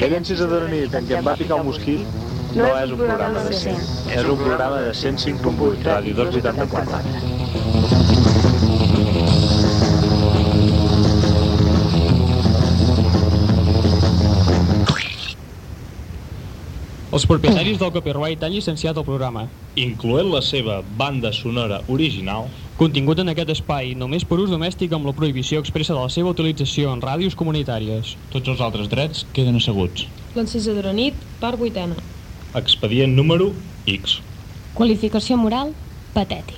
Aquell encisa de la nit en què em va picar un mosquit no és un programa de 100, és un programa de 105.8, Ràdio 284. Els propietaris del copyright han llicenciat el programa. incloent la seva banda sonora original, Contingut en aquest espai només per ús domèstic amb la prohibició expressa de la seva utilització en ràdios comunitàries. Tots els altres drets queden asseguts. L'encisadora nit, part vuitena. expedient número X. Qualificació moral, patètic.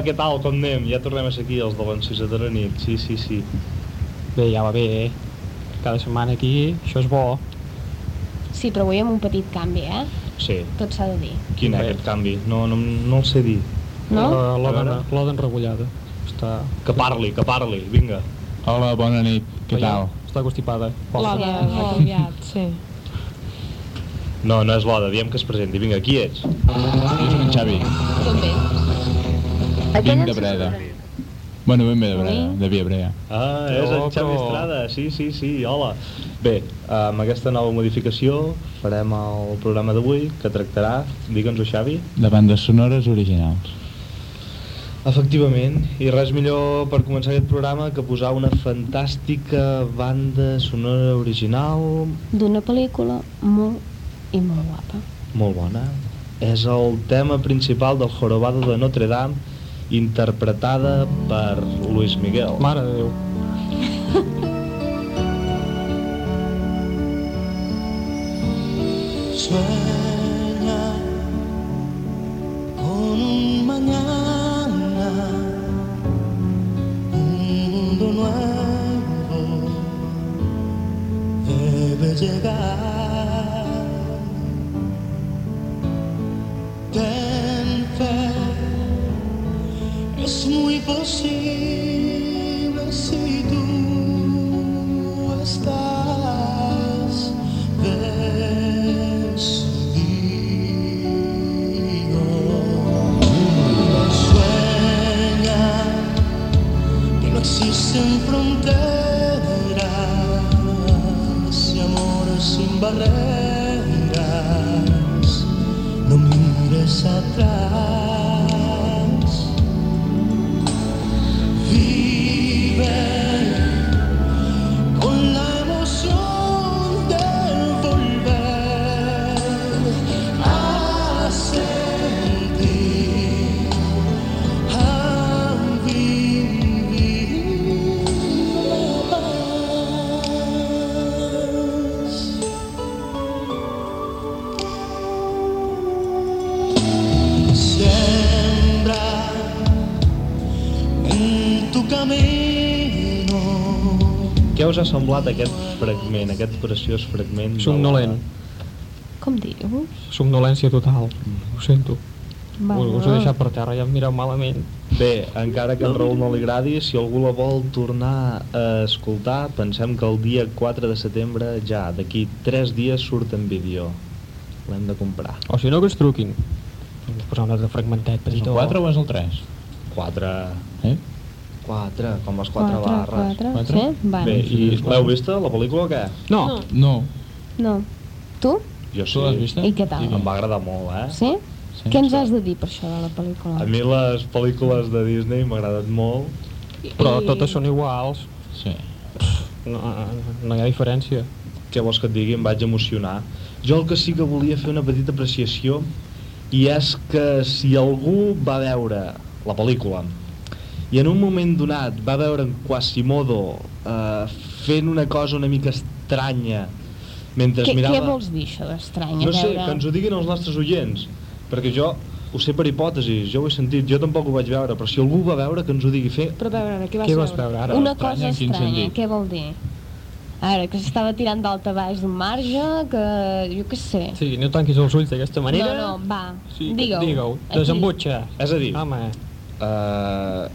Hola, què tal, com anem? Ja tornem a ser aquí, els de l'encisa de la nit. Sí, sí, sí. Bé, ja va bé, eh? Cada setmana aquí, això és bo. Sí, però avui amb un petit canvi, eh? Sí. Tot s'ha de dir. Quin és aquest canvi? No, no, no el sé dir. No? La- A L'Oda veure. l'Oda enregullada. Està... Que parli, que parli, vinga. Hola, bona nit. Què Veia? tal? Està constipada. L'Oda ha canviat, sí. No, no és l'Oda, diem que es presenti. Vinga, qui ets? Xavi. Tot bé. Vinc de Breda. Bueno, ben bé de Breda, de Viabrea. Ah, és en Xavi Estrada, sí, sí, sí, hola. Bé, amb aquesta nova modificació farem el programa d'avui que tractarà, digue'ns-ho Xavi, De bandes sonores originals. Efectivament, i res millor per començar aquest programa que posar una fantàstica banda sonora original D'una pel·lícula molt i molt guapa. molt bona. És el tema principal del Jorobado de Notre Dame interpretada per Luis Miguel. Mare de Déu. Sueña con un mañana, un mundo nuevo debe llegar. Es muy posible si tú estás decidido. Sueña que no existen fronteras y amores sin barreras. No mires atrás. Us ha semblat aquest fragment, aquest preciós fragment? de Somnolent. Com dius? Somnolència total. Ho sento. Bueno. Us he deixat per terra, ja em mireu malament. la- Bé, encara que en Raül no li agradi, si algú la vol tornar a escoltar, pensem que el dia 4 de setembre ja, d'aquí 3 dies surt en vídeo. L'hem de comprar. O si no, que ens truquin. Ens posar un altre fragmentet És el petitó. 4 o és el 3? 4, Eh? 4, com les 4 Quatre, barres. quatre, Quatre? sí? Bueno. Bé, i l'heu vista, la pel·lícula, o què? No, No. No. Tu? Jo sí. Tu l'has vista? I què tal? Em va agradar molt, eh? Sí? Sí, Què ens sí. has de dir per això de la pel·lícula? A mi les pel·lícules de Disney m'ha agradat molt. però totes són iguals. Sí. No, no hi ha diferència. Què vols que et digui? Em vaig emocionar. Jo el que sí que volia fer una petita apreciació i és que si algú va veure la pel·lícula i en un moment donat va veure en Quasimodo eh, fent una cosa una mica estranya mentre Què, mirava... què vols dir, això d'estrany? No sé, veure- que ens ho diguin els nostres oients, perquè jo ho sé per hipòtesis, jo ho he sentit, jo tampoc ho vaig veure, però si algú va veure, que ens ho digui fer. Però a veure, ara, què vas, Què vas veure ara? Una estranya, cosa estranya, què vol dir? A veure, que s'estava tirant d'alta baix d'un marge, que... jo què sé. Sí, no tanquis els ulls d'aquesta manera. No, no, va, Sí, digue-ho. Digue-ho, desembutxa. És a dir, Home, Uh,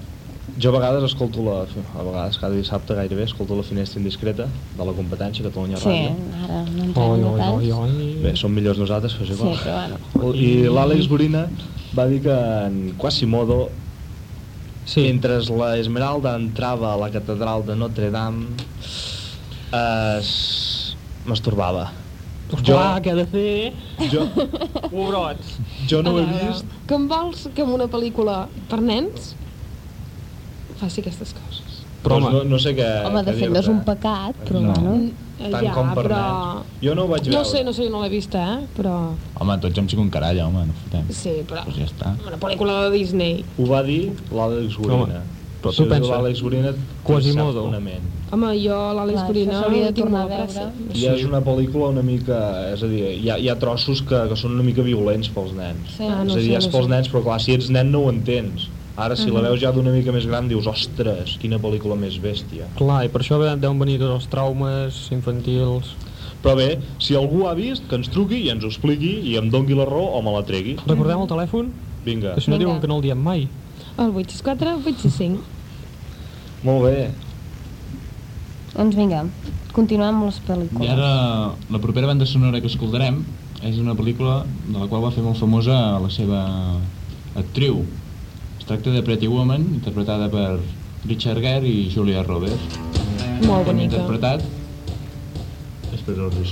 jo a vegades escolto la... A vegades cada dissabte gairebé escolto la finestra indiscreta de la competència Catalunya Sí, Ràdio. ara no oi, entrem en oi, oi, detalls. oi. Bé, som millors nosaltres, però és Sí, però bueno. I l'Àlex Gorina va dir que en Quasimodo, Sí, mentre la Esmeralda entrava a la catedral de Notre Dame, es masturbava. Esclar, què ha de fer? Jo, Pobrots. jo no ho he vist, Que em vols que en una pel·lícula per nens faci aquestes coses? Però, home, no, no sé què, Home, de fet, no és un pecat, però No. bueno... Eh, Tant ja, com per però... nens. Jo no ho vaig veure. No sé, no sé, no l'he vista, eh? Però... Home, tots hem sigut un caralla, home, no fotem. Sí, però... Pues ja està. Una pel·lícula de Disney. Ho va dir l'Àlex Gorina. Home, Però tu pensa, l'Àlex Gorina, Quasimodo. cert fonament. Home, jo l'Àlex Gorina això s'hauria de tornar a veure. I és una pel·lícula una mica... És a dir, hi ha, hi ha trossos que, que són una mica violents pels nens. Sí. Ah, és no a dir, sé, és no pels nens, però clar, si ets nen no ho entens. Ara, si la veus ja d'una mica més gran, dius, ostres, quina pel·lícula més bèstia. clar, i per això deuen venir tots els traumes infantils. Però bé, si algú ha vist, que ens truqui i ens ho expliqui i em dongui la raó o me la tregui. Recordem el telèfon? Vinga. Que si no Vinga. diuen que no el diem mai. El 864, 865. Molt bé. Doncs vinga, continuem amb les I pel·lícules. ara, la propera banda sonora que escoltarem és una pel·lícula de la qual va fer molt famosa la seva actriu. Es tracta de Pretty Woman, interpretada per Richard Gere i Julia Roberts. Molt bonica. interpretat Després els hi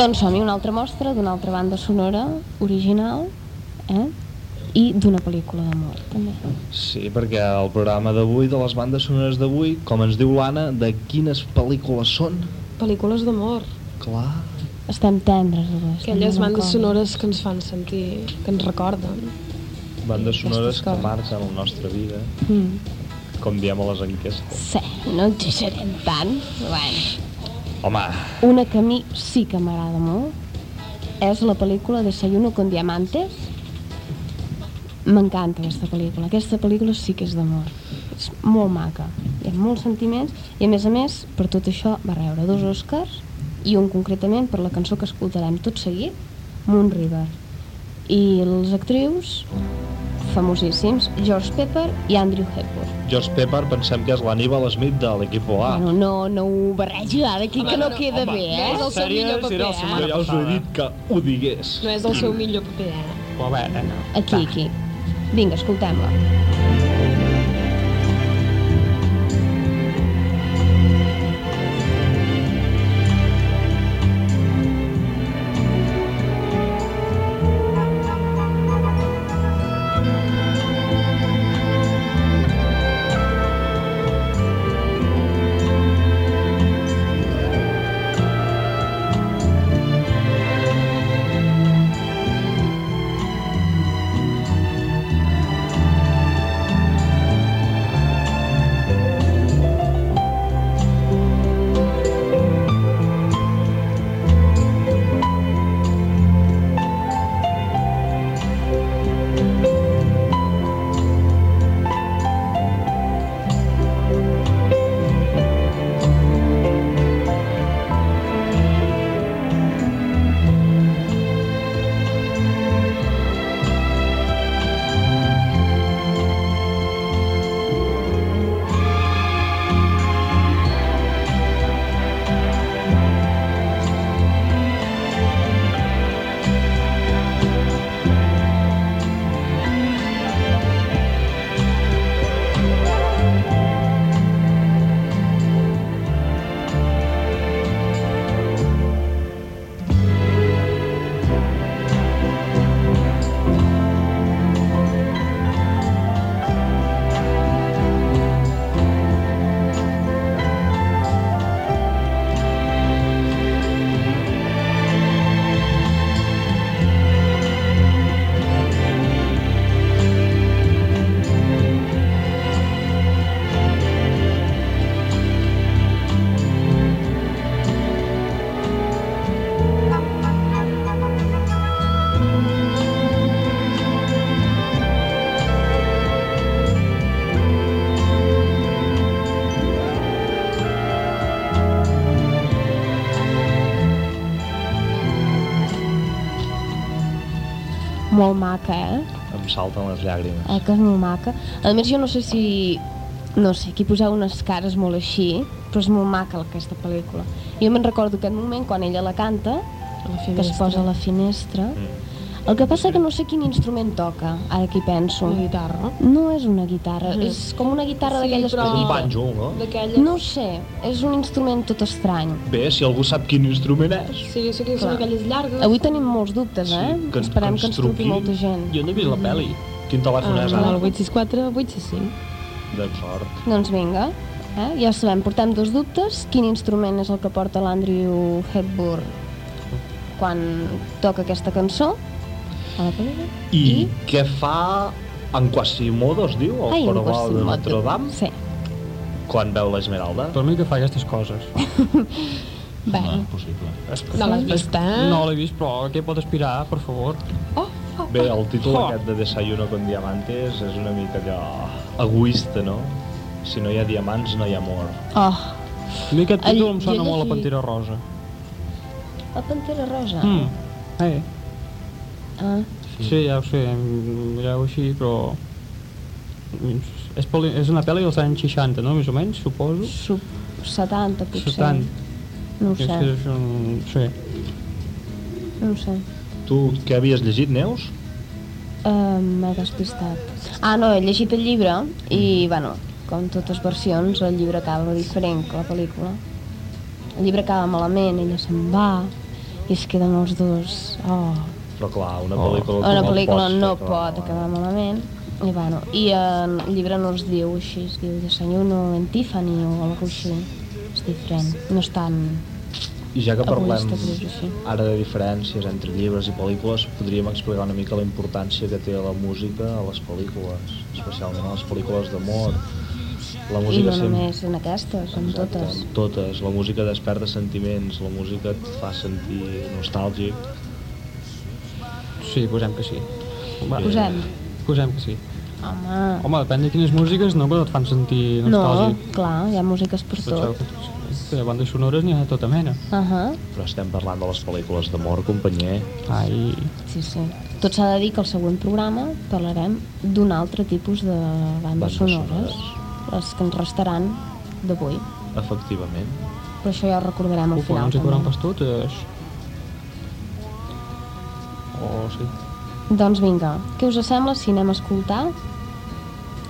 Doncs som-hi una altra mostra d'una altra banda sonora original, eh? I d'una pel·lícula d'amor, també. Sí, perquè el programa d'avui, de les bandes sonores d'avui, com ens diu l'Anna, de quines pel·lícules són? Pel·lícules d'amor. Clar. Estem tendres, avui. estem Aquelles bandes sonores que ens fan sentir, que ens recorden. Bandes sonores que marquen la nostra vida, Mm. com diem a les enquestes. Sí, no exagerem tant. Bueno. Home, Una que a mi sí que m'agrada molt és la pel·lícula Desayuno con Diamantes. M'encanta aquesta pel·lícula. Aquesta pel·lícula sí que és d'amor. És molt maca. Hi ha molts sentiments i, a més a més, per tot això va rebre dos Oscars i un concretament per la cançó que escoltarem tot seguit, Moon River. I els actrius famosíssims, George Pepper i Andrew Hepburn. George Pepper pensem que és l'Aníbal Smith de l'equip A. Bueno, no, no ho barregi ara aquí, que no, queda home, bé, no eh? és el seu millor paper, eh? Jo ja us ho he dit que ho digués. No és el seu millor paper, eh? Però a veure, no. Aquí, aquí. Vinga, escoltem-la. Molt maca, eh? Em salten les llàgrimes. Eh, que és molt maca. A més, jo no sé si... No sé, aquí poseu unes cares molt així, però és molt maca aquesta pel·lícula. Jo me'n recordo aquest moment quan ella la canta, la que es posa a la finestra. Mm. El que passa que no sé quin instrument toca, ara que hi penso. La guitarra. No és una guitarra, Mhm. és com una guitarra Sí, d'aquelles però- És un banjo, no? No sé, és un instrument tot estrany. Bé, si algú sap quin instrument és. Sí, jo sé que són aquelles llargues. Avui tenim molts dubtes, Sí, eh? que ens- Esperem que que ens truqui molta gent. Jo no he vist la pel·li. Quin telèfon és, Ah, ara? el 864 865. De sort. Doncs vinga, eh? ja sabem, portem dos dubtes. Quin instrument és el que porta l'Andrew Hepburn quan toca aquesta cançó a la pel·lícula? I, què fa en Quasimodo, es diu? El Ai, Corval de Quasimodo. Notre Dame? Sí. Quan veu l'Esmeralda? Per mi que fa aquestes coses. No, Bé, és possible. No l'has vist, eh? No l'he vist, però què pot aspirar, per favor? Bé, el títol Oh. aquest de Desayuno con Diamantes és una mica allò egoista, no? Si no hi ha diamants, no hi ha amor. oh, A mi aquest títol em jo sona molt a llegit- Pantera Rosa. la Pantera Rosa. Mm. Eh, Ah, sí, ja ho sé, em mireu així, però... És, pel·li, és una pel·li dels anys 60, no? Més o menys, suposo. sub 70, potser. 70. No ho És sé, que és un... Sí. no ho sé. Tu què havies llegit, Neus? Uh, M'he despistat. Ah, no, he llegit el llibre i, bueno, com totes versions, el llibre acaba diferent que la pel·lícula. El llibre acaba malament, ella se'n va i es queden els dos... Oh. Però clar, una Oh. pel·lícula... Una pel·lícula pots no fer pot acabar malament. I, bueno, i el llibre no es diu així, es diu Desayuno en Tiffany o alguna així. És diferent, no és tan... I ja que parlem ara de diferències entre llibres i pel·lícules, podríem explicar una mica la importància que té la música a les pel·lícules, especialment a les pel·lícules d'amor. La I música no sempre- només en aquestes, en Exacte, totes. en totes. La música desperta sentiments, la música et fa sentir nostàlgic. Sí, posem que sí. Va, Posem. Posem que sí. Home, Home, depèn de quines músiques, no, però et fan sentir no, nostàlgic. clar, hi ha músiques per tot. que de bandes sonores n'hi ha de tota mena. Uh -huh. Però estem parlant de les pel·lícules d'amor, companyer. Ai, Sí, sí. Tot s'ha de dir que al següent programa parlarem d'un altre tipus de bandes, Bandes sonores, sonores. les que ens restaran d'avui. Efectivament. Però això ja ho recordarem al no final. ens hi cauran també. pas totes. Oh, sí. Doncs vinga, què us sembla si anem a escoltar?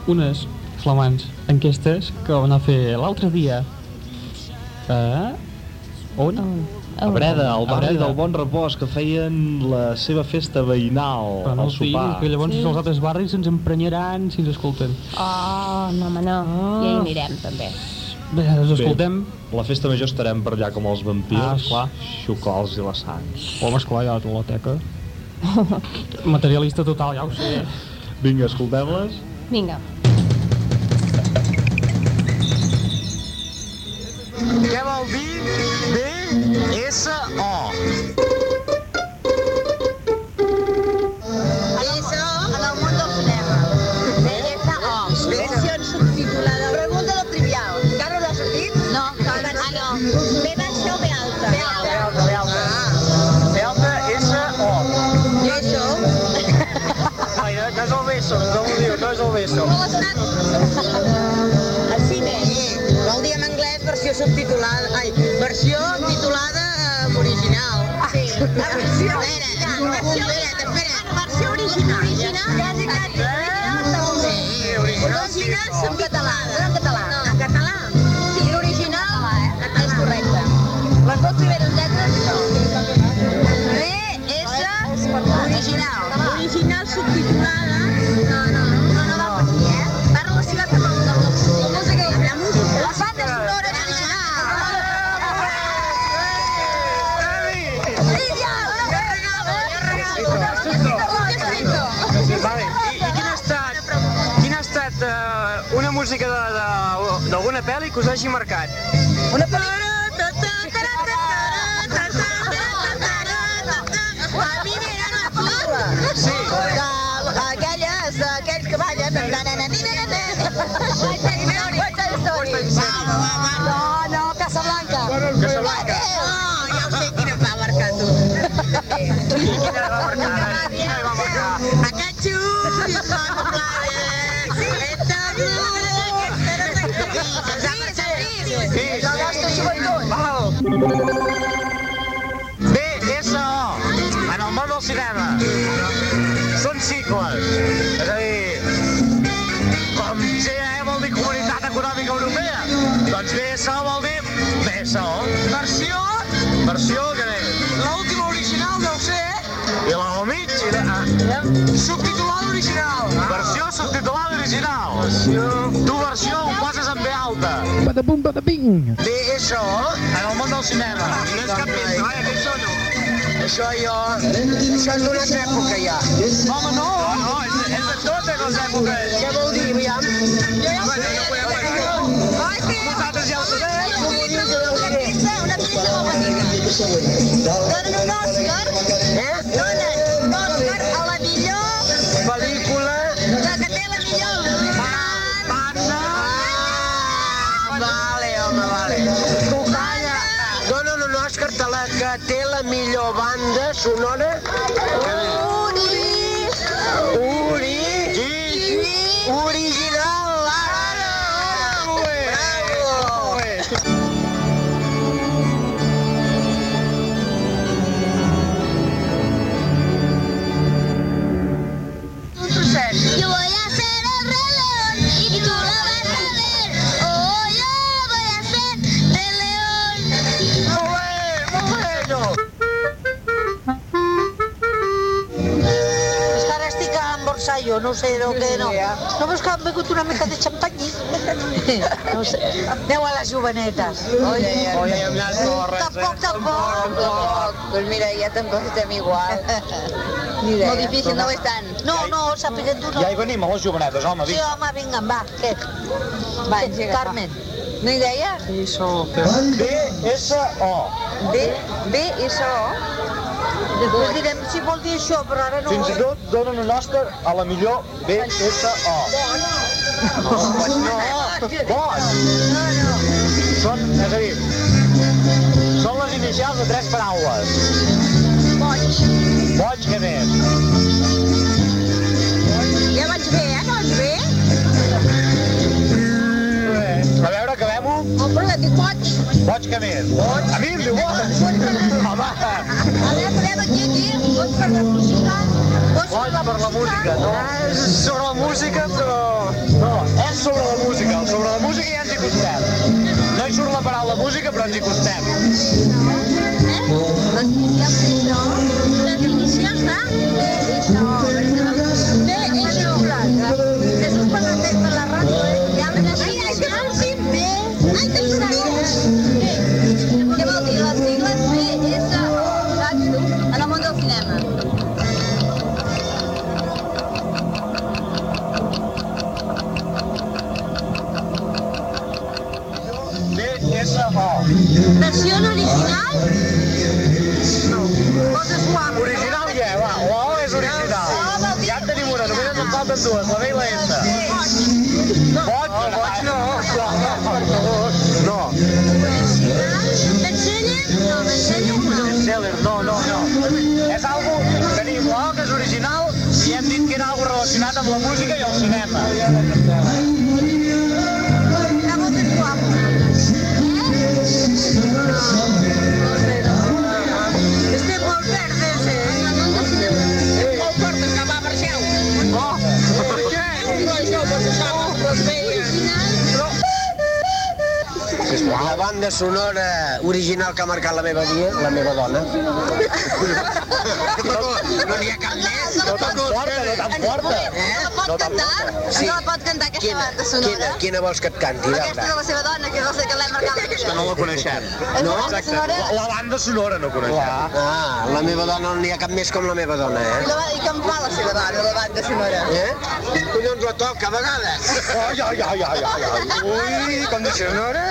Unes flamants enquestes que van a fer l'altre dia. A... On? On? A Breda, al A barri Breda. del Bon Repòs, que feien la seva festa veïnal Però no al els diguis, sopar. que llavors els altres barris ens emprenyaran si ens escolten. Oh, no, home, no. Ah. Ja hi anirem, també. Bé, els escoltem. La festa major estarem per allà com els vampirs, Ah, esclar. xucols i la sang. Home, esclar, ja la biblioteca. Materialista total, ja ho sé. Vinga, escoltem-les. Vinga. Què vol dir B-S-O? Com has anat? Al cine. Vol dir en anglès versió subtitulada. Ai, versió titulada en original. Sí. La versió original. Espera't, espera't. Versió original. Original. Quasi, quasi. Sí. Original en català. En català. En català. i que us hagi marcat. Una pel·lícula... A mi. Sí. D'aquells que No, ah, ja sé va marcar tu. Quina va marcar? Eh? Quina va marcar? Aquest xut, i us va comprar. La nostra joventut. BSO, en el món del cinema. Són cicles. És a dir, com GAE vol dir Comunitat Econòmica Europea, doncs BSO vol dir BSO. Versió? Versió que deia. L'última original deu ser i la la... Ah. Subtitulada original. Versió subtitulada original. Tu versió ho poses en B alta. Badabum, badabing. BSO, en el món del cinema. No és cap pista, vaja, que això no. Això jo... Això és d'una època, ja. Home, no! No, no, és, és de totes les èpoques. Què vol dir, aviam? Jo ja ho sé. Donen un Òscar, Eh? donen un Òscar a la millor, Pel·lícula... la que té la millor... Banda... Ah, vale, home, vale. Calla. Donen un Òscar a la que té la millor banda sonora. Uri! Uri... Original! No sé el que no. No veus que han begut una mica de xampany? No sé. Aneu a les jovenetes. Oi? Anat corres, Tampoc, tampoc. Pues mira, ya tampoc estem igual. Ni idea. Molt difícil no ho és tant. No, no, sàpiguen tu no. Ja hi venim, a les jovenetes, home, Sí, vinga. home, vinga, va, què? Va, Carmen. No hi deies? B-S-O. B, B, S, O. Després direm si vol dir això, però ara no... Fins i tot donen un Òscar a la millor B-S-O. No, no. No. Són, és a dir, són les inicials de tres paraules. Boig. Boig, què més? Veure, podem aquí, aquí. Boig per la música. Boig boig per la música. No és sobre la música, però... No, és sobre la música. Sobre la música ja ens hi costem. No hi surt la paraula música, però ens hi costem. Eh? Les inicials de... Això. es un original que ha marcat la meva dia, la meva dona. No n'hi ha cap més. No tan forta, no tan forta. No la pot cantar? Sí. No la pot cantar aquesta Quina, banda quina, sonora? quina vols que et canti? Aquesta de la seva dona, que és la que l'hem marcat la vida. no la coneixem. És la banda sonora? La, la banda sonora no coneixem. Ah, la meva dona no n'hi ha cap més com la meva dona, I, eh? la, I com fa la seva dona, la banda sonora? Eh? Collons la toca a vegades. Ai, ai, ai, ai, ai. Ui, condicionora.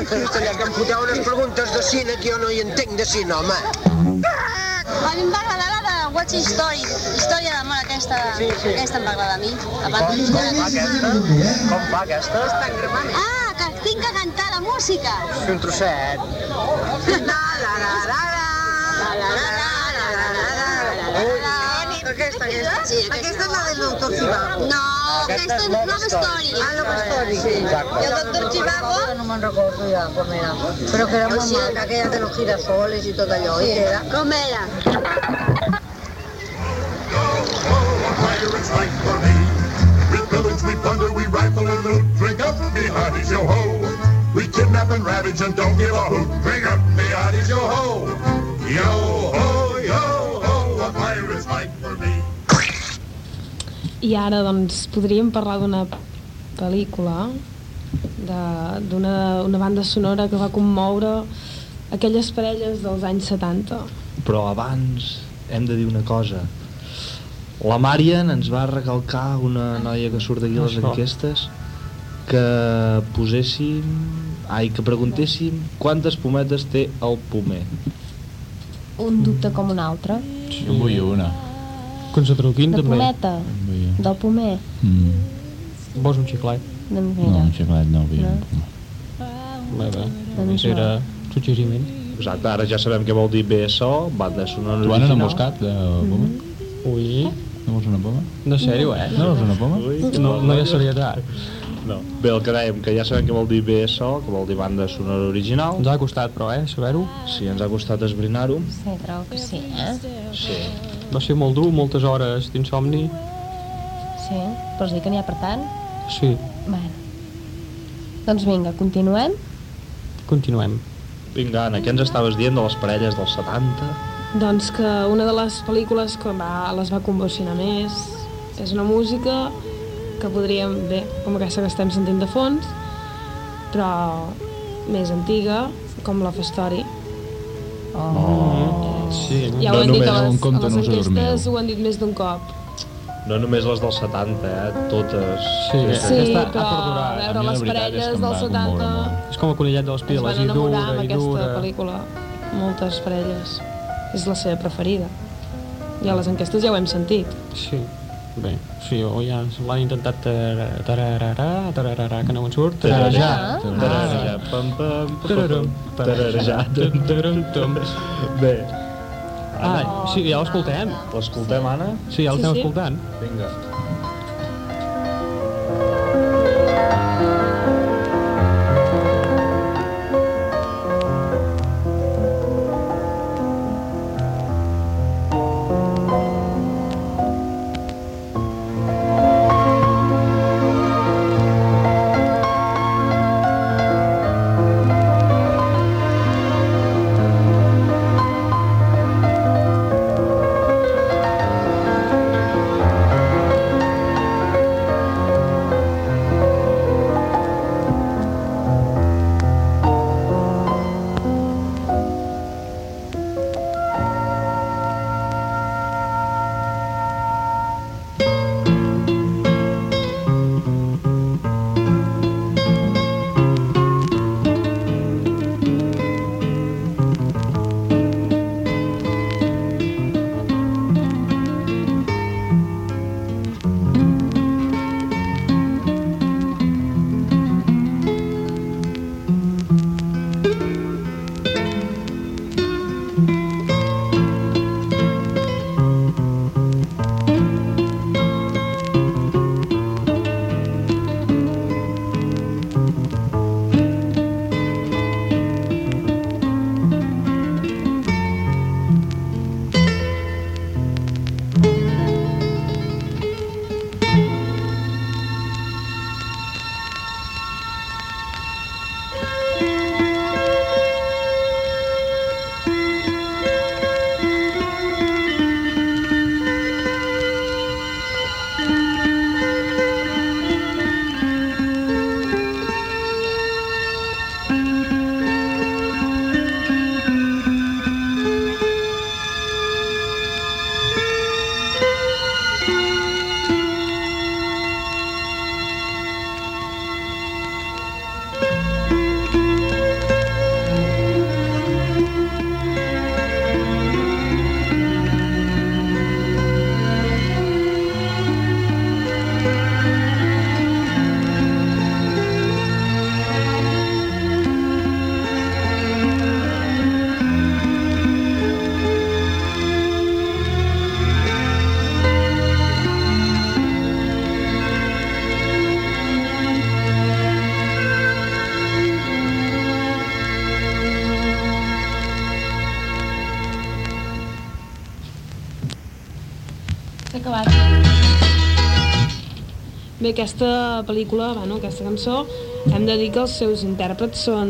Ja que em foteu unes preguntes de cine que jo no hi entenc de cine, home. A mi em va agradar la de Watch Story, història d'amor aquesta, sí, sí. aquesta em va agradar a mi. A part Com, com fa aquesta? Com fa aquesta? Ah, que tinc que cantar la música. Un trosset. La, la, la, la, la. La, la, la, la, la, la, la, la, la. Aquesta, aquesta. Sí, aquesta és la del doctor Chivago. No, aquesta és Love Story. Ah, Love Story, sí. I el doctor Chivago? No me'n recordo ja com era. Però que era molt Sí. maca, aquella de los girasoles i tot allò. I que era... Com era? pirates fight for me. We pillage, we plunder, we rifle and loot. Drink up, me hearties, yo ho. We kidnap and ravage and don't give a hoot. Drink up, me hearties, yo ho. Yo ho, yo ho. I ara, doncs, podríem parlar d'una pel·lícula, de- d'una una banda sonora que va commoure aquelles parelles dels anys 70. Però abans hem de dir una cosa. La Marian ens va recalcar una noia que surt d'aquí a les enquestes que poséssim... Ai, que preguntéssim quantes pometes té el pomer. Un dubte com un altre. Jo en vull una. Que ens truquin, De també. pometa, del pomer. Mm. Vols un xiclet? Doncs No, mira. un xiclet no vull. No. No. Bé, bé. Doncs era suggeriment. Exacte, ara ja sabem què vol dir BSO, banda sonora Tu, Anna, original. n'han buscat de poma? Ui, No vols una poma? de sèrio, eh? No vols una poma? No, no hi ha serietat. No. Bé, el que dèiem, que ja sabem què vol dir BSO, que vol dir banda sonora original. Ens ha costat, però, eh, saber-ho. Sí, ens ha costat esbrinar-ho. Sí, trobo que sí, eh? Sí. Va ser molt dur, moltes hores d'insomni. Sí, vols dir que n'hi ha per tant? Sí, Bueno. Doncs vinga, continuem. continuem. Vinga, Anna, què ens estaves dient de les parelles dels 70? Doncs que una de les pel·lícules que va, les va convulsionar més és una música que podríem, bé, com aquesta que estem sentint de fons, però més antiga, com la Story. Oh. Sí. Ja No ho hem dit només a un les, conte les no us adormiu. enquestes, ho han dit més d'un cop. No només les dels 70, eh? Totes. Sí, Sí, aquesta ha però perdurat. a veure, A les parelles dels va 70 commoure És com el conillet de les es piles, i dura, i aquesta dura. pel·lícula. Moltes parelles. És la seva preferida. I a les enquestes ja ho hem sentit. Sí, bé, sí, o ja l'han intentat tararara, tararara, tararara, que no en surt. Tararejar. Tararejar. Tararejar. Pam, pam, pam. Tararejar. Tum, taram, tum. Bé. Ah, sí, ja l'escoltem. L'escoltem, Anna? Sí, ja l'estem escoltant. Vinga. Bé, aquesta pel·lícula, bueno, aquesta cançó, hem de dir que els seus intèrprets són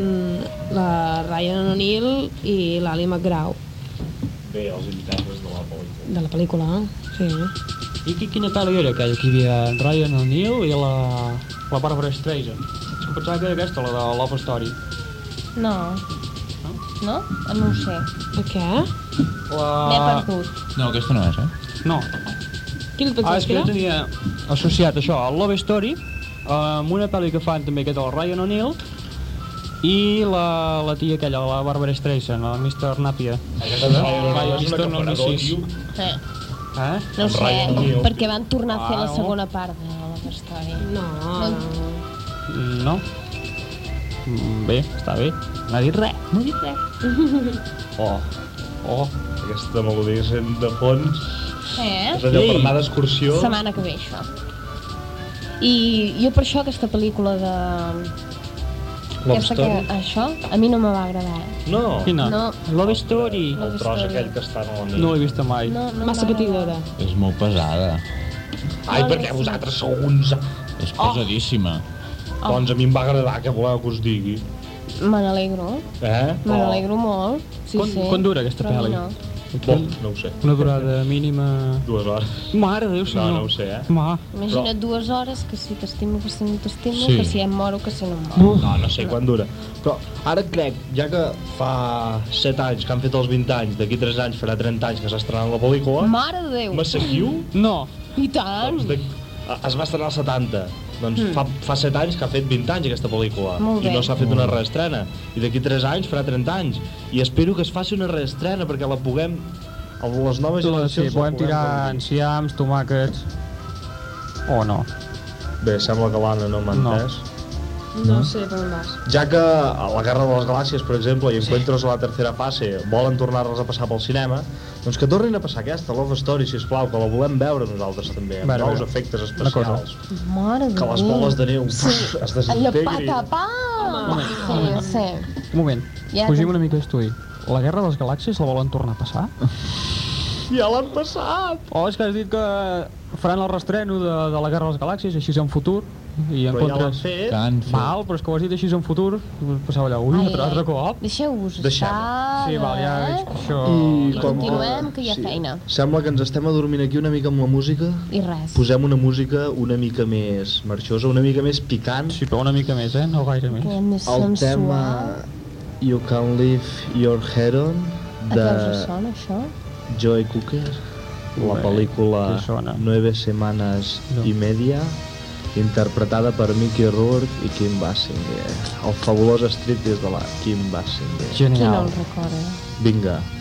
la Ryan O'Neill i l'Ali McGraw, Bé, els intèrprets de la pel·lícula. de la pel·lícula, sí. I qui, quina pel·li era aquella que hi havia Ryan O'Neill i la, la Barbara Streisand? És que pensava que era aquesta, la de Love Story. No. No? Ah, No ho sé. Què? M'he La... perdut. No, aquesta no és, eh? No. Quin et Ah, pensaves és que era? tenia associat això, el Love Story, amb una pel·li que fan també que és el Ryan O'Neill, i la, la tia aquella, la Barbara Streisand, la Mr. Napier. Aquesta camperador, Narcís. tio. Eh, no sé, Ryan perquè van tornar a fer Ah, la no. segona part de la història. No, No. no. No? Mm, Bé, està bé. No ha dit res, no ha dit res. Oh, Oh, aquesta melodia sent de fons. Eh? És allò per anar d'excursió. Setmana que ve, això. I jo per això aquesta pel·lícula de... Love Story. Que, això, a mi no me va agradar. eh? No, quina? No. Love Story. el Love tros Story. aquell que està a la. No l'he vista mai. No, no Massa patidora. És molt pesada. Ai, No, perquè vosaltres sou uns... És pesadíssima. Oh. Doncs a mi em va agradar, que voleu que us digui. Me n'alegro, Eh? me n'alegro molt. Sí, Quan- sí. quan dura aquesta pel·li? No. Bon, no ho sé. Una durada mínima... Dues hores. Mare de Déu, No, senyor. no ho sé, eh? Ma. Imagina't dues hores que sí t'estimo, que si no t'estimo, Sí. que si em moro, que si no em moro. No, no sé quan dura. Però ara crec, ja que fa 7 anys que han fet els 20 anys, d'aquí 3 anys farà 30 anys que s'ha estrenat la pel·lícula, Mare de Déu! m'assequiu? No. I tant! Doncs de, es va estrenar al 70. Doncs fa, fa 7 anys que ha fet 20 anys aquesta pel·lícula. I no s'ha fet una reestrena. I d'aquí 3 anys farà 30 anys. I espero que es faci una reestrena perquè la puguem... Les noves Sí, generacions... la podem tirar enciams, tomàquets... O no. Bé, sembla que l'Anna no m'ha No. entès. No sé per on vas. Ja que a la Guerra de les Galàxies, per exemple, i Encuentros a la tercera fase volen tornar-les a passar pel cinema, doncs que tornin a passar aquesta, Love Story, si plau, que la volem veure nosaltres també, amb Veure, nous efectes especials. Mare Que les boles de neu Sí. es desintegrin. patapà! Sí, sí. Un moment, Ja fugim una mica d'estudi. La Guerra de les Galàxies la volen tornar a passar? Ja l'han passat! Oh, és que has dit que faran el restreno de, de la Guerra de les Galàxies, així en futur, i en Però ja fet. Han fet. Val, però és que ho has dit així en futur, passava allò, ui, Ai, altre, altre cop. Deixeu-vos Deixem-ho. estar, Sí, val, ja veig que això... I I com continuem, que hi ha feina. Sembla que ens estem adormint aquí una mica amb la música. I res. Posem una música una mica més marxosa, una mica més picant. Sí, però una mica més, eh? No gaire més. Que és més El sensual. tema You Can Leave Your Head On A què us de sona, això? Joey Cooker, la pel·lícula què sona? Nueve Semanas No. i Media, interpretada per Mickey Rourke i Kim Basinger. El fabulós striptease de la Kim Basinger. Qui no Genial. el recorda? Vinga.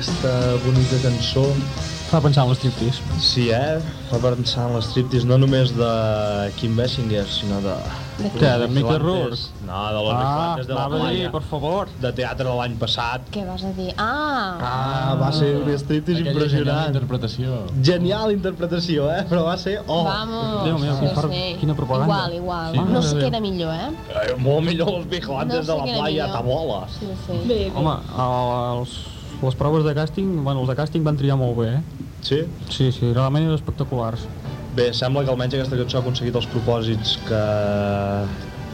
Aquesta bonica cançó Fa pensar en l'estriptease. Sí, eh? Fa pensar en l'estriptease no només de Kim Basinger, sinó de... De Què, de Mickey. Rourke? No, de los Ah, de la dir, playa. per favor. De teatre de l'any passat. Què vas a dir? Ah! Ah, va ser un striptease Aquella genial impressionant. interpretació. Genial interpretació, eh? Però va ser... Oh! Vamos! Déu meu, sí, quin sí. quina propaganda. Igual, igual. Sí. no sé què de era millor, eh? Eh, molt millor los Vigilantes No sé de la playa, tabola. Sí, sí. Bé, bé. Home, els, les proves de càsting, bueno, els de càsting van triar molt bé, eh? Sí? Sí, sí, realment eren espectaculars. Bé, sembla que almenys aquesta cançó ha aconseguit els propòsits que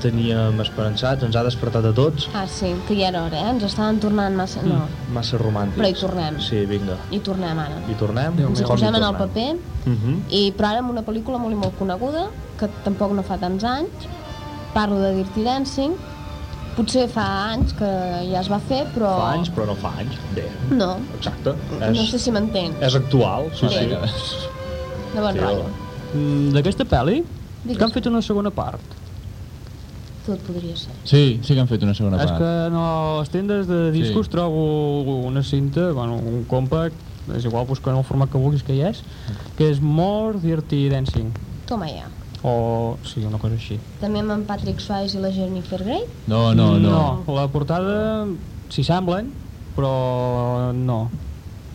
teníem esperançats, ens ha despertat a tots. Ah, sí, que ja era hora, eh? Ens estaven tornant massa... No, Massa romàntics. però hi tornem. Sí, vinga. Hi tornem ara. Hi tornem? Ens hi posem en el paper, Mhm. i, però ara amb una pel·lícula molt i molt coneguda, que tampoc no fa tants anys. Parlo de Dirty Dancing. Potser fa anys que ja es va fer, però... Fa anys, però no fa anys. Bé, No, exacte. no sé si m'entén. És actual, sí, Sí. sí. De bon Sí, rotllo. Mm, D'aquesta pel·li, Digues. que han fet una segona part. Tot podria ser. Sí, sí que han fet una segona És part. que no, les tendes de discos Sí. trobo una cinta, bueno, un compact, és igual, busca en el format que vulguis que hi és, que és More Dirty Dancing. Toma ja. O, sí, una cosa així. També amb en Patrick Swayze i la Jennifer Grey? No, no, no. No, la portada s'hi semblen, però no.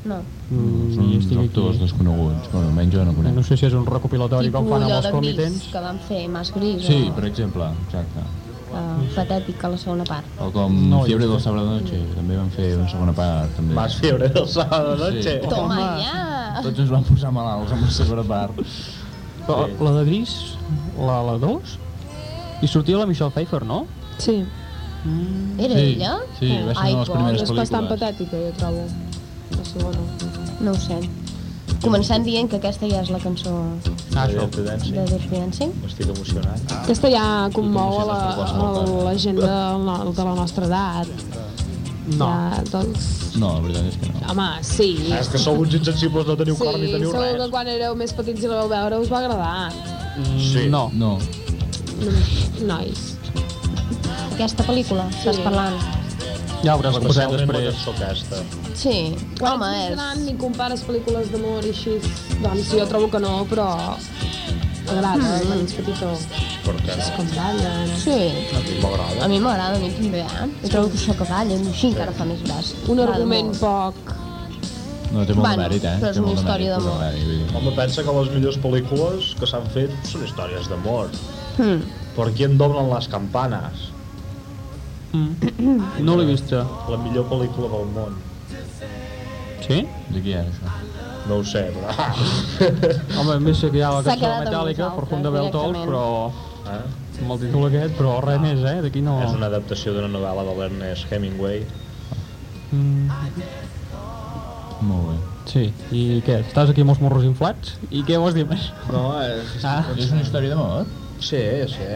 No. Mm, Són estic actors aquí. desconeguts. Bueno, almenys jo no conec. No sé si és un recopilatori Tipus com fan amb els gris comitents. que van fer, Mas Gris Sí, o per exemple, exacte. uh, Patètica la segona part. O com No, Fiebre del Sábado de Noche, també van fer una segona part. També. Más fiebre del sábado de noche. Sí. Toma ja! Tots ens van posar malalts amb la segona part. Però la de Gris, la, la 2, i sortia la Michelle Pfeiffer, no? Sí. Era Sí, ella? sí, va ser una de les però primeres és bastant pel·lícules. patètica, jo trobo. La segona. No ho sé. Comencem dient que aquesta ja és la cançó Ah, De això. Dirty Dancing. de Dirty Dancing. Estic emocionat. Aquesta ja commou a la, Sí, sí, sí, a la gent de, la- de la nostra edat. No. Ja, doncs... No, la veritat és que no. Home, sí. Ah, és que sou uns insensibles, no teniu Sí, cor ni teniu segur res. que quan éreu més petits i la vau veure us va agradar. Sí. No. No. Nois. Aquesta pel·lícula, estàs Sí. parlant? Ja Especialment la després. aquesta. Sí. Quan Home, ets és... gran i compares pel·lícules d'amor i així, doncs jo trobo que no, però agrada, mm. quan ets petitó. Per què És com ballen. Sí. A mi m'agrada. A mi m'agrada, a mi també, eh? Jo trobo que això que ballen, així encara fa més gràcia. Un M'agrada argument molt. poc... No, té molt Bueno, de mèrit, eh? però és una història d'amor. Home, pensa que les millors pel·lícules que s'han fet són històries d'amor. Hmm. Per quién doblen les campanes? Mm. No l'he vista. La millor pel·lícula del món. Sí? De qui és, això? No ho sé, però... Home, més sé que hi ha la cançó metàl·lica, Profunda directament. però eh? amb el títol aquest, però res més, eh? D'aquí no... És una adaptació d'una novel·la de l'Ernest Hemingway. Mm, Molt bé. sí, i què? Estàs aquí amb els morros inflats? I què vols dir més? No, és... Ah, És una història d'amor? Sí, sí.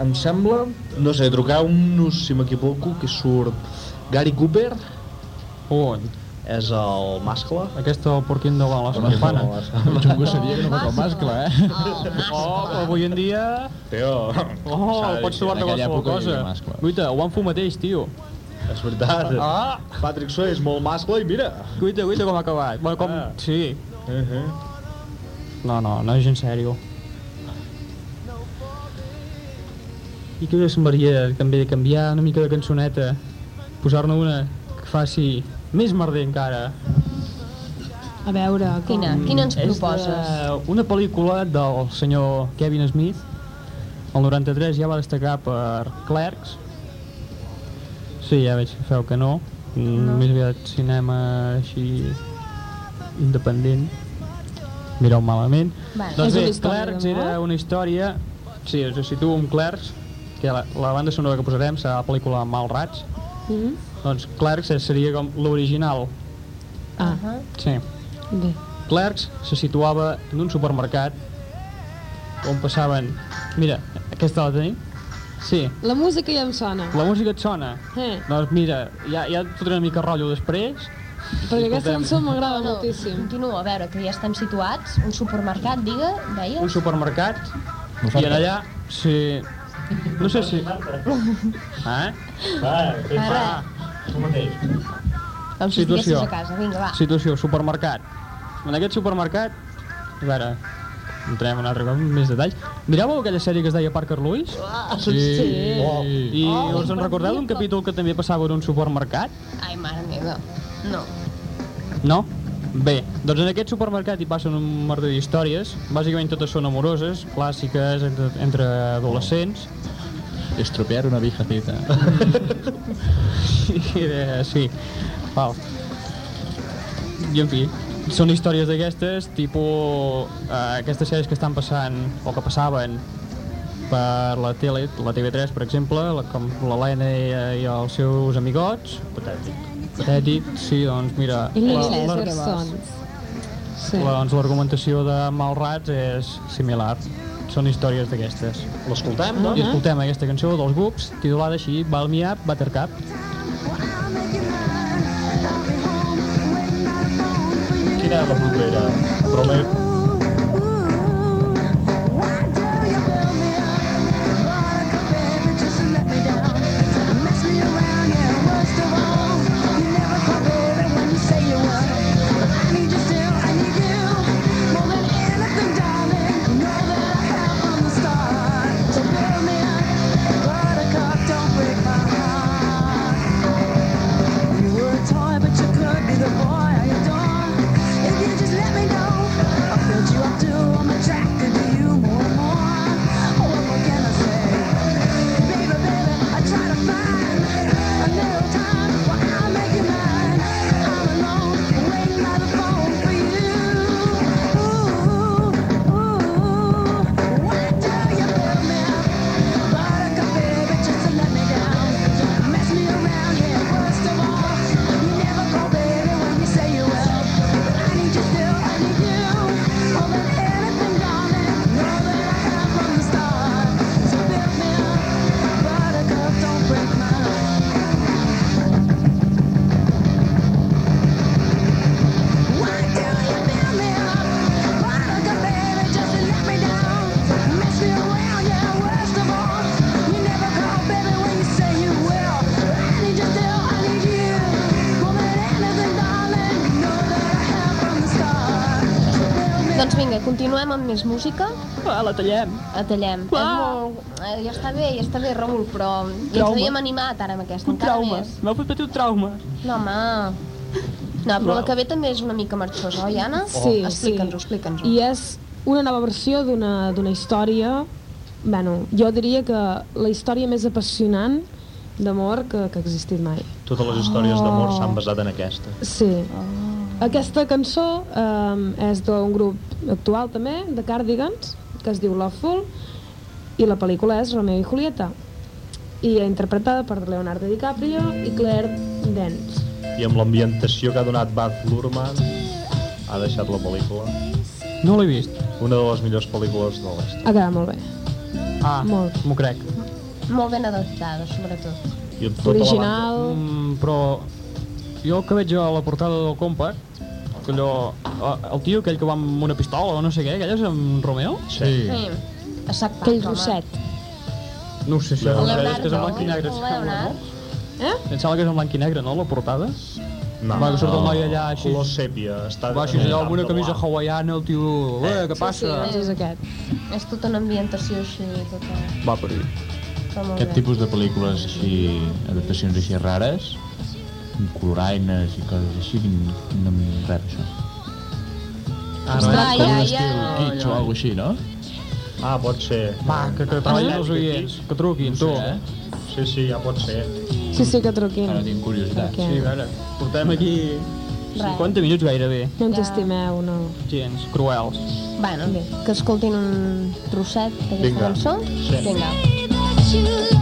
Em sembla... No sé, truqueu-nos, si m'equivoco, que surt Gary Cooper, on? És el mascle. Aquest el porquín de la campana. El xungo sabia que no fos el mascle, eh? Oh, avui en dia... Tio, Oh, de pots trobar-te qualsevol cosa. Guaita, ho van fer mateix, tio. És veritat. Ah! Patrick Swayze és molt mascle i mira. Guaita, guaita com ha acabat. Bueno, com... Ah. Sí. Uh -huh. No, no, no és en sèrio. I què us semblaria també canviar una mica de cançoneta? Posar-ne una que faci més merder encara. A veure, com... Quina? Quina ens És proposes? de una pel·lícula del senyor Kevin Smith. El 93 ja va destacar per Clerks. Sí, ja veig que feu que no. Mm, No. Més aviat cinema així independent. Mireu malament. Vale. Doncs bé, Clerks era una història... Sí, us situo amb Clerks, que la, la banda sonora que posarem serà la pel·lícula Malrats. Mm? Doncs Clerks seria com l'original. Ah. Sí. bé. Clerks se situava en un supermercat on passaven... Mira, aquesta la tenim? Sí, La música ja em sona. la música et sona? Eh, Doncs mira, ja, ja et fotré una mica rotllo després. perquè aquesta cançó m'agrada No, no, moltíssim. continua, a veure, que ja estem situats. Un supermercat, digue, deies? Un supermercat i en allà... Sí, no sé si... Eh? Va, Ah, tu mateix. Com si Situació. a casa. Vinga, va. Situació, supermercat. En aquest supermercat, a veure, entrem en un altre cop més detalls. Miràveu aquella sèrie que es deia Parker Lewis? Sí. Oh. I Oh, us en recordeu d'un capítol que també passava en un supermercat? Ai, mare meva. No. No? Bé, doncs en aquest supermercat hi passen un merder d'històries, bàsicament totes són amoroses, clàssiques, entre, entre adolescents. Estropear una viejecita. Eh, sí, val. I en fi, són històries d'aquestes, tipus eh, aquestes sèries que estan passant, o que passaven per la tele, la TV3 per exemple, la, com l'Helena i, i els seus amigots. Patètic. Patètic, sí, doncs mira... I la- les la- persones. Sí. doncs l'argumentació de Malrats és similar. Són històries d'aquestes. L'escoltem, I escoltem aquesta cançó dels Gups, titulada així, Val Me Up, Buttercup. Quina era la propera? Romeo. Continuem amb més música. Ah, la tallem. La tallem. És molt... eh, Ja està bé, ja està bé, Raül, però ja ens havíem animat ara amb aquesta, Un encara trauma. més. M'heu fet patir un trauma. No, home... No, però la que ve també és una mica marxosa, oi, Anna? Sí, Explica'ns-ho, sí. explica'ns-ho. I és una nova versió d'una d'una història, bueno, jo diria que la història més apassionant d'amor que, que ha existit mai. Totes les històries d'amor Oh. s'han basat en aquesta. Sí. Aquesta cançó eh, és d'un grup actual també, de Cardigans, que es diu Loveful, i la pel·lícula és Romeo i Julieta, i interpretada per Leonardo DiCaprio i Claire Danes. I amb l'ambientació que ha donat Baz Luhrmann, ha deixat la pel·lícula No l'he vist. una de les millors pel·lícules de l'est. Ha quedat molt bé. Ah, Molt. m'ho crec. Molt ben adaptada, sobretot. I tota la Original. Mm, però jo el que veig a la portada del Compact, que allò, eh, el tio aquell que va amb una pistola o no sé què, aquell és en Romeo? Sí. Sí. Sac Aquell rosset. No ho sé, si El és, que és en blanc i negre. No? Eh? Em sembla que és en blanc i negre, no, la portada? No, Va, que surt el noi allà així. Color sèpia. Està Va, així allà amb una camisa hawaiana, el tio... Eh, què passa? Doncs és aquest. És tota una ambientació així, tota... Va per ahí. Molt Aquest tipus de pel·lícules així, adaptacions així rares, coloraines i coses així, no em res això. Ah, no, Com ja, un ja. estil kitsch o alguna així, no? Ah, pot ser. Va, que, que treballin els oients, que truquin, tu. sé, eh? Sí, sí, ja pot ser. Sí, sí, que truquin. Ara tinc curiositat. Perquè Sí, a veure, portem aquí Res. 50 minuts gairebé. no ens estimeu, no. Gens, cruels. Bueno, bé, que escoltin un trosset d'aquesta Vinga. cançó. Sí. Vinga. Lately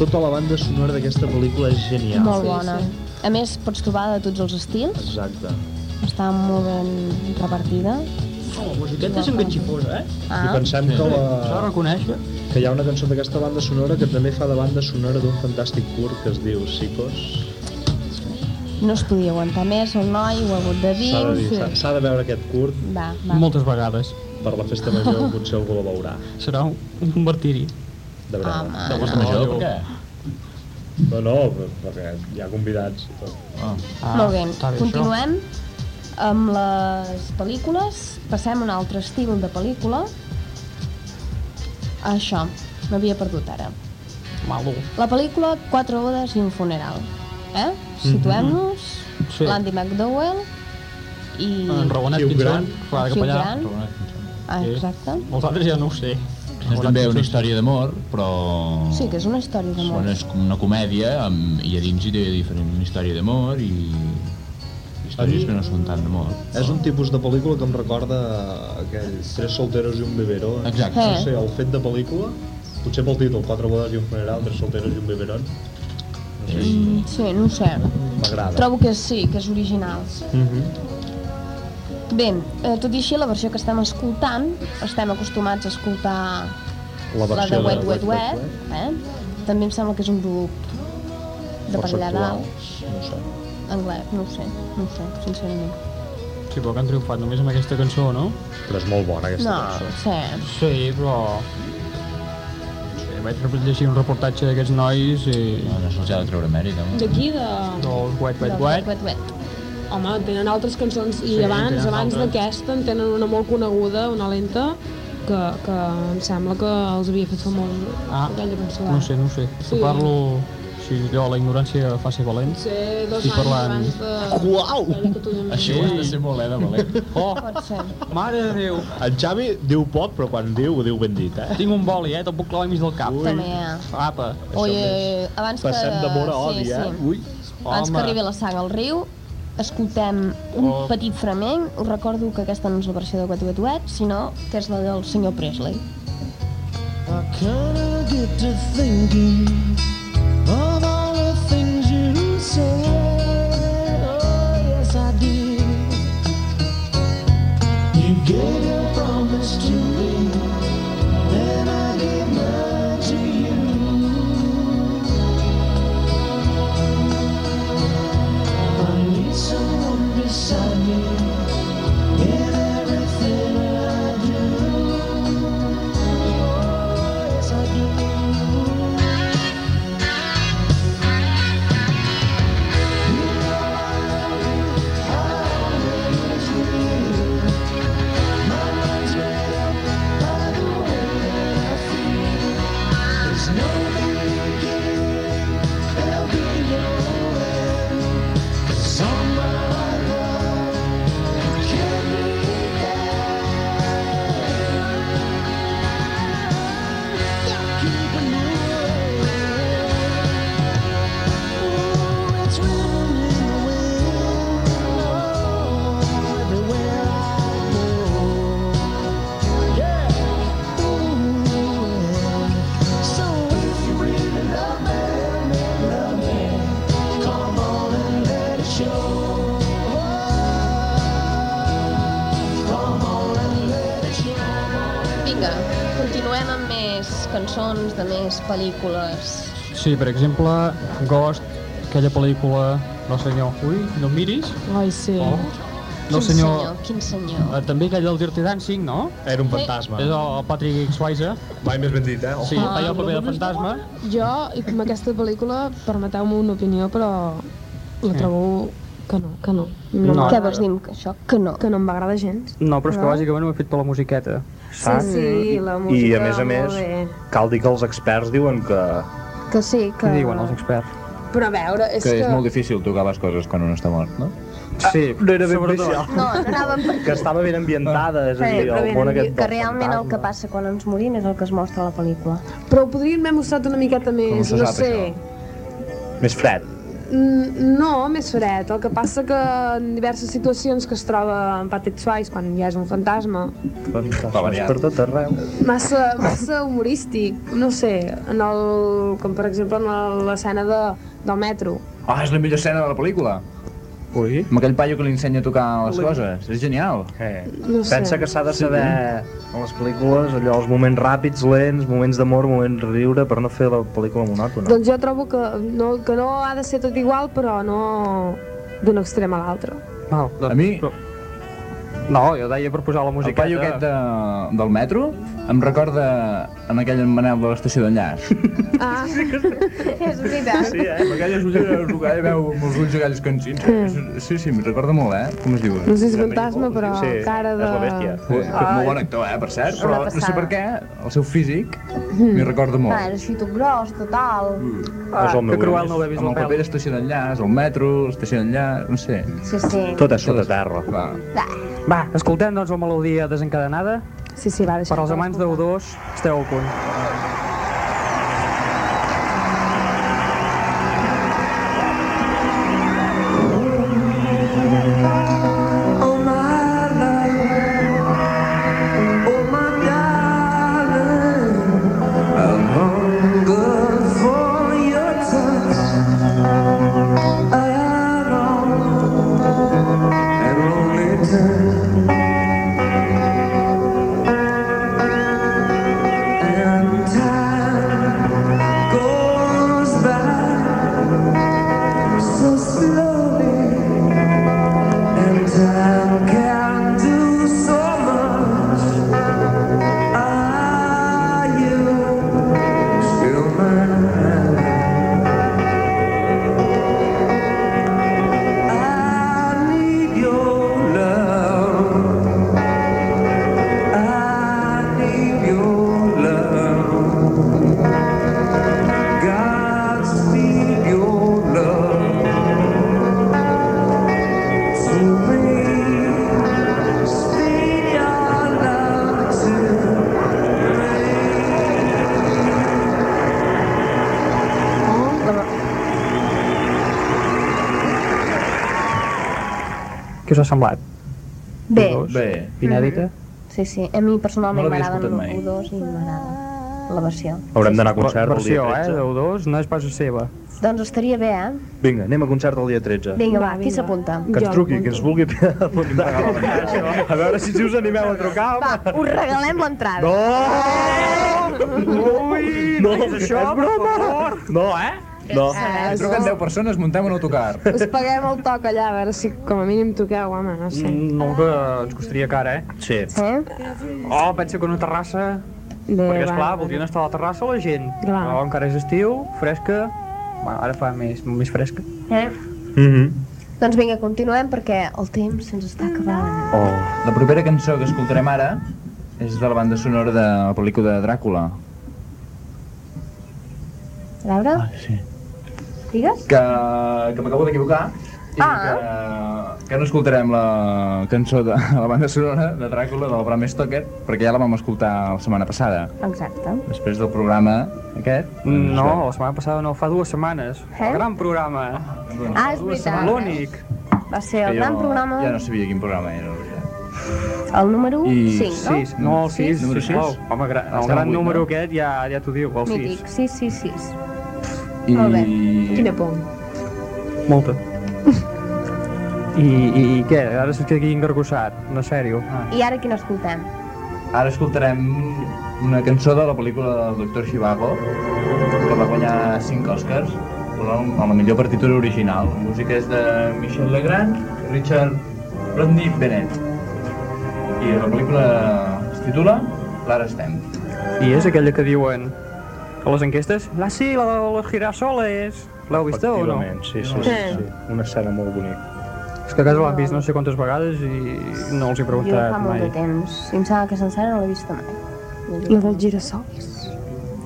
tota la banda sonora d'aquesta pel·lícula és genial. Molt bona. A més, pots trobar de tots els estils, Exacte. està molt ben repartida. Oh, la musiqueta és enganxifosa, eh? I pensem que, S'ha de la, reconèixer. que hi ha una cançó d'aquesta banda sonora que també fa de banda sonora d'un fantàstic curt que es diu Psicos. No es podia aguantar més, el noi ho ha hagut de dir. S'ha de, dir, s'ha- s'ha de veure aquest curt Va, va. Moltes vegades. per la festa major, potser algú la veurà. Serà un martiri. De veritat. Home, De no. festa major, per què? No, no, perquè hi ha convidats i tot. Ah. Ah, Molt bé, bé, continuem amb les pel·lícules. Passem a un altre estil de pel·lícula. Això, m'havia perdut ara. Això. Malo. La pel·lícula Quatre bodes i un funeral. Eh? Situem-nos. Sí. L'Andy McDowell i... En Rabonet de Hugh. Grant. Ah, Sí. exacte. Els altres ja no ho sé. No és ben bé una història d'amor, però... Sí, que és una història d'amor. És com una comèdia amb, i a dins hi té diferent una història d'amor i històries que no són tant d'amor. És un tipus de pel·lícula que em recorda aquell Tres solteros i un biberó. Exacte. No Eh. sé, el fet de pel·lícula, potser pel títol, Quatre bodes i un funeral, Tres solteros i un biberón. No sé, Mm, sí, no ho sé. m'agrada. Trobo que sí, que és original. Mhm. Bé, eh, tot i així, la versió que estem escoltant, estem acostumats a escoltar La la versió de Wet Wet Wet, eh? també em sembla que és un grup de per allà dalt, no sé. anglès, no ho sé, no ho sé, sincerament. Sí, però que han triomfat només amb aquesta cançó, no? Però és molt bona aquesta No, cançó. sí. Sí, però... Sí, vaig llegir un reportatge d'aquests nois i... No, no se'ls ha de treure mèrit, home. D'aquí, de... Dels Wet Wet Del Wet. Wet Wet. Home, tenen altres cançons i Sí, abans, abans d'aquesta en tenen una molt coneguda, una lenta, que, que em sembla que els havia fet famós Ah, aquella cançó. no sé, no sé. Sí. Sí. Parlo... Si allò, la ignorància fa ser valent. Ser dos Estic anys parlant- abans de... Uau! ja Això ho has de ser molt, eh, de valent. Oh, Pot ser. mare de Déu! En Xavi diu poc, però quan diu, ho diu ben dit, eh? Tinc un boli, eh? Te'l puc clavar mig del cap. També hi ha. Apa. Oi, eh, abans que... Passem d'amor a odi, sí, eh? Sí. Ui. Abans que arribi la saga al riu, escoltem un Oh. petit fragment. Us recordo que aquesta no és la versió de Wet Wet, sinó que és la del senyor Presley. I kinda get to thinking of all the things you said. Oh, yes, I did. You gave your promise to pel·lícules. Sí, per exemple, Ghost, aquella pel·lícula del senyor... Ui, no em miris. Ai, sí. Oh. Del Quin senyor... senyor, quin senyor. Eh, també aquell del Dirty Dancing, no? Era un fantasma. És el Patrick Swayze. Mai més ben dit, eh? Sí, Ah, feia el paper de fantasma. Jo, amb aquesta pel·lícula, permeteu-me una opinió, però la trobo que no, que no. No. m'agrada. Què vols dir amb això? Que no. Que no em va agradar gens. No, però és que No? bàsicament ho he fet per la musiqueta. Sí, sí, la música I a més a més, cal dir que els experts diuen que... Que sí, que... Què diuen els experts? Però a veure, és Que que... és molt difícil tocar les coses quan un està mort, no? Sí, No era ben sobretot. això. No, no anàvem per Que estava ben ambientada, és a dir, el món aquest que realment el que passa quan ens morim és el que es mostra a la pel·lícula. Però ho podrien haver mostrat una miqueta més, no sé. això? Més fred. Mm, No, més fred. El que passa que en diverses situacions que es troba en Patrick Swayze, quan ja és un fantasma, Fantasmes per tot arreu. massa, massa humorístic, no sé, en el, com per exemple en l'escena de, del metro. Ah, és la millor escena de la pel·lícula. Ui. Amb aquell paio que li ensenya a tocar les coses. És genial. Eh. No sé. Pensa que s'ha de saber a les pel·lícules allò, els moments ràpids, lents, moments d'amor, moments de riure, per no fer la pel·lícula monòtona. Doncs jo trobo que no, que no ha de ser tot igual, però no d'un extrem a l'altre. Val, doncs, A mi- Però... No, jo deia per posar la El música. paio aquest de, del metro em recorda en aquell Manel de l'estació d'enllaç. Ah, És veritat. Sí, eh? Amb aquelles ulleres, aquella veu amb els ulls aquells cansins. Sí, sí, em recorda molt, eh? Com es diu? no sé si és fantasma, però Sí, cara de... és la bèstia. Que és molt bon actor, eh, per cert, però no sé per què, el seu físic m'hi recorda Ah, molt. era així tot gros, total. Ah, És el meu que cruel no l'he vist Amb el paper d'estació d'enllaç, el metro, l'estació d'enllaç, no sé. Sí, sí. Tot és sota terra. Va. Va, escoltem doncs la melodia desencadenada. Sí, sí, va, deixa. Per als amants d'U2, esteu al punt. Què us ha semblat? Bé, U2? Bé, Inèdita? sí, sí. A mi personalment No m'agraden escoltat mai. U2 i m'agrada la versió. Haurem d'anar a concert el Versió, dia eh, 13. d'U2, no és pas seva. Doncs estaria bé, eh? Vinga, anem a concert el dia 13. Vinga, va, qui s'apunta? Que ens truqui, que ens vulgui apuntar. A veure si, si us animeu a trucar, Va, us regalem l'entrada. No! Ui, no, és això, és broma! No, eh? No. si truquen 10 persones, muntem un autocar. Us paguem el toc allà, a veure si com a mínim toqueu, home, no sé. No, que ens costaria cara, eh? Sí. Sí? Oh, pensa que una terrassa... Bé, Perquè, esclar, voldrien estar a la terrassa la gent. Clar. Però encara és estiu, fresca... Bueno, ara fa més, més fresca. Eh? Mhm. Doncs vinga, continuem perquè el temps se'ns està acabant. Oh. La propera cançó que escoltarem ara és de la banda sonora de la pel·lícula de Dràcula. A veure, sí. Digues? Que, que m'acabo d'equivocar i Ah. que, que no escoltarem la cançó de la banda sonora de Dràcula del Bram Stoker perquè ja la vam escoltar la setmana passada Exacte. després del programa aquest No, la setmana passada no, fa dues setmanes. Eh? Gran programa. Ah, és veritat. L'únic. Va ser el gran programa, ja no sabia quin programa era el número I- 5, no? Sis, no, el 6. Número sis? home, gra Ah, el gran al vuit, número no? aquest ja, ja t'ho diu, el 6. Mític, 6, 6, 6. I... Molt bé. Quina por. Molta. I, i, I què? Ara se'ns queda aquí engargossat, no sèrio. Ah. I ara quin escoltem? Ara escoltarem una cançó de la pel·lícula del Doctor Zhivago que va guanyar 5 Oscars però amb la millor partitura original. La música és de Michel Legrand, Richard Rodney Bennett i la pel·lícula es titula L'ara estem. I és aquella que diuen a les enquestes, la sí, la de los girasoles. L'heu vist o no? Sí, sí, sí, sí. Una escena molt bonica. És que a casa l'han vist no sé quantes vegades i no els he Jo preguntat fa molt mai. de temps. I em sembla que sencera no l'he vista mai. La dels girassols.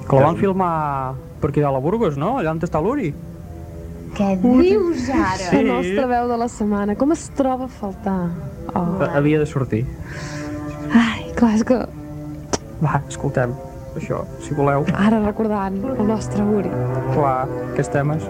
Que la van filmar per aquí dalt a Burgos, no? Allà on està l'Uri. Què dius ara? Sí. La nostra veu de la setmana. Com es troba a faltar? Oh. Havia de sortir. Ai, clar, és que Va, escoltem això, si voleu. ara recordant el nostre Uri. Clar, aquests temes.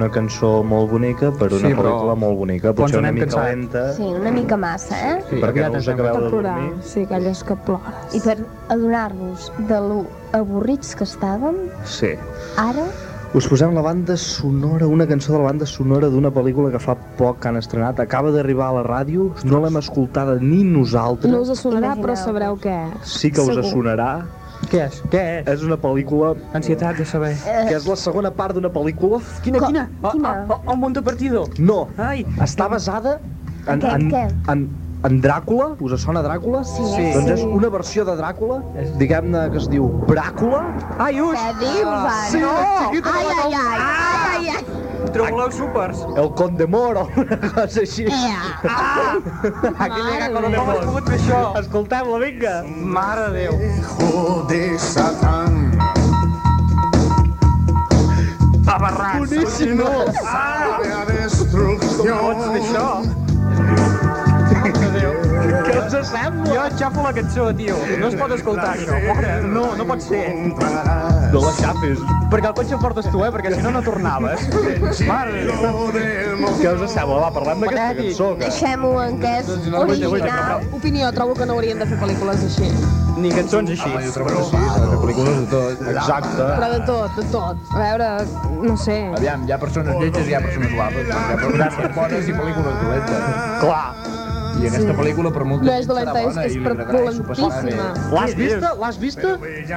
Una cançó molt bonica per una Sí, però pel·lícula molt bonica. Potser una mica cansats. lenta, Sí, una mica massa, eh? sí, perquè no us acabeu de plorar, dormir. sí, aquelles que plores. I per adonar-vos de lo avorrits que estàvem, Sí. ara Us posem la banda sonora, una cançó de la banda sonora d'una pel·lícula que fa poc que han estrenat. Acaba d'arribar a la ràdio, no l'hem escoltada ni nosaltres. No us sonarà, Imagineu. però sabreu què és. Sí que us Segur. sonarà. Què és? Què és? És una pel·lícula Ansietat de saber. que és la segona part d'una pel·lícula. Quina, Co- quina? quina? Oh, oh, un mundo partido. No, Ai. està basada en, Què, en, què? en, en Dràcula. Us sona Dràcula? Sí. Doncs Sí. és una versió de Dràcula, diguem-ne que es diu Bràcula. Ai, us! què dius, ara? Sí, no! chiquito de Ai, la ai, ai, ai, ai, ai. Trobo supers. El Conde Mor o una cosa així. Ah! Aquí llega con el Com has pogut fer això? Escoltem-la, vinga. Mare de Déu. Hijo de Satán. Abarrats. Boníssim. Ah! La destrucción. Pots fer això? Us sembla? Jo xafo la cançó, tio. No es pot escoltar això. No, no pot ser. No la xapis. Perquè el cotxe el portes tu, eh? Perquè si no, no tornaves. Mare. Què us sembla? Va, parlem d'aquesta cançó. Que... Deixem-ho en què és original. Opinió, trobo que no haurien de fer pel·lícules així. Ni cançons així. Home, jo trobo que sí, s'ha de fer pel·lícules de tot. Exacte. Però de tot, de tot. A veure, no sé. Aviam, hi ha persones lletges i hi ha persones guapes. Hi ha pel·lícules bones i pel·lícules dolentes. Clar. I aquesta pel·lícula per molta No és dolenta, és, bona és dolentíssima. L'has vista? L'has vista?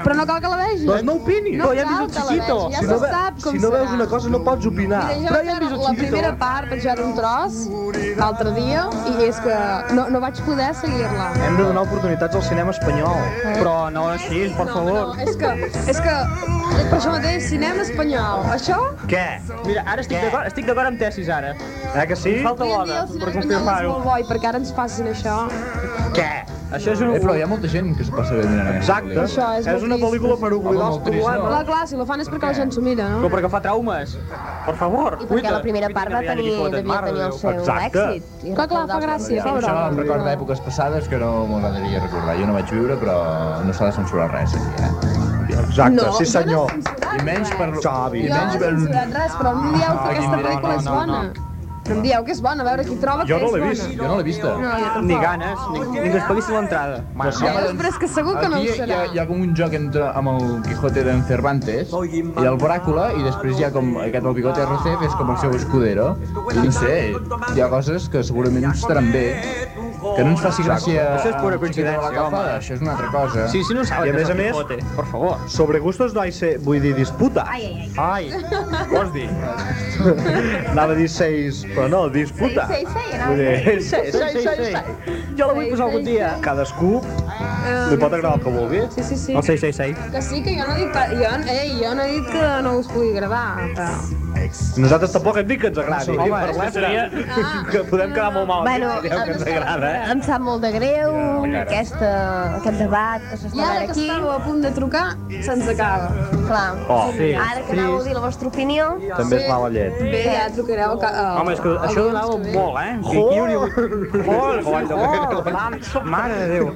Però no cal que la vegi. Doncs no opinis. No ja hem cal vist que el la Chiquito. vegi, ja si se no, sap com si no veus una cosa no pots opinar. Mira, jo Però vaig veure la primera part, vaig veure un tros l'altre dia i és que no, no vaig poder seguir-la. Hem de donar oportunitats al cinema espanyol. Però no així, per No, favor. no, és que, és que, per això mateix, cinema espanyol, això? Què? Mira, ara estic d'acord estic d'acord amb tesis, ara. Eh que sí? Falta l'hora per espanyol és confirmar-ho. molt bo i perquè ara ens facin això. Què? Això és un... Eh, però hi ha molta gent que s'ho passa bé mirant aquesta Exacte. pel·lícula. Això és És una pel·lícula per oblidar els problemes. Clar, clar, si la fan és perquè la gent s'ho mira, Però no? perquè fa traumes. Per favor, I perquè la primera part va tenir, devia tenir el seu Exacte. èxit. Clar, clar, fa gràcia, fa broma. Això em recorda èpoques passades que no m'agradaria recordar. Jo no vaig viure, però no s'ha de censurar res aquí, eh? Exacte, No, sí senyor. no I menys per... Xavi. Jo no menys he censurat res, però no em dieu que aquesta no, no, pel·lícula és no, no, bona. No em dieu que és bona, a veure qui troba Jo que no és bona. vist. Jo no l'he vista. No, tampoc. Ni ganes, ni, ni que es paguessin l'entrada. Però sí, Eh, home, però és que segur que no ho Aquí hi serà. ha, hi ha com un joc entre, amb el Quijote d'en Cervantes i el Bràcula i després hi ha com aquest el Bigote RC que és com el seu escudero i no sé, hi ha coses que segurament estaran bé que no ens faci gràcia Això és pura coincidència, home. això és una altra cosa Sí, si no saben I a més és a més- per favor. Sobre gustos no hay se... vull dir disputa. Ai, ai, ai. Ai, vols dir? Anava a dir seis, però no, disputa. Sei, sei, sei, Vull anava dir, sei, sei, sei, sei. Jo la vull posar algun dia. Cadascú li pot agradar el que vulgui. Sí, sí, sí. El 666. Que sí, que jo no dic que... Jo, ei, jo no he dit que no us pugui agradar, però... Nosaltres tampoc hem dit que ens agradi. Home, Parlem seria- que podem quedar molt malament Bueno, si que ens agrada, eh? Em sap molt de greu aquesta, aquest debat que s'està I ara que aquí. estàveu a punt de trucar, se'ns acaba. Clar. Oh, Sí. Ara que anàveu a dir la vostra opinió, també és mala llet. Bé, ja trucareu... Que, uh, Home, és que això donava molt, eh? Molt, molt, molt. Mare de Déu.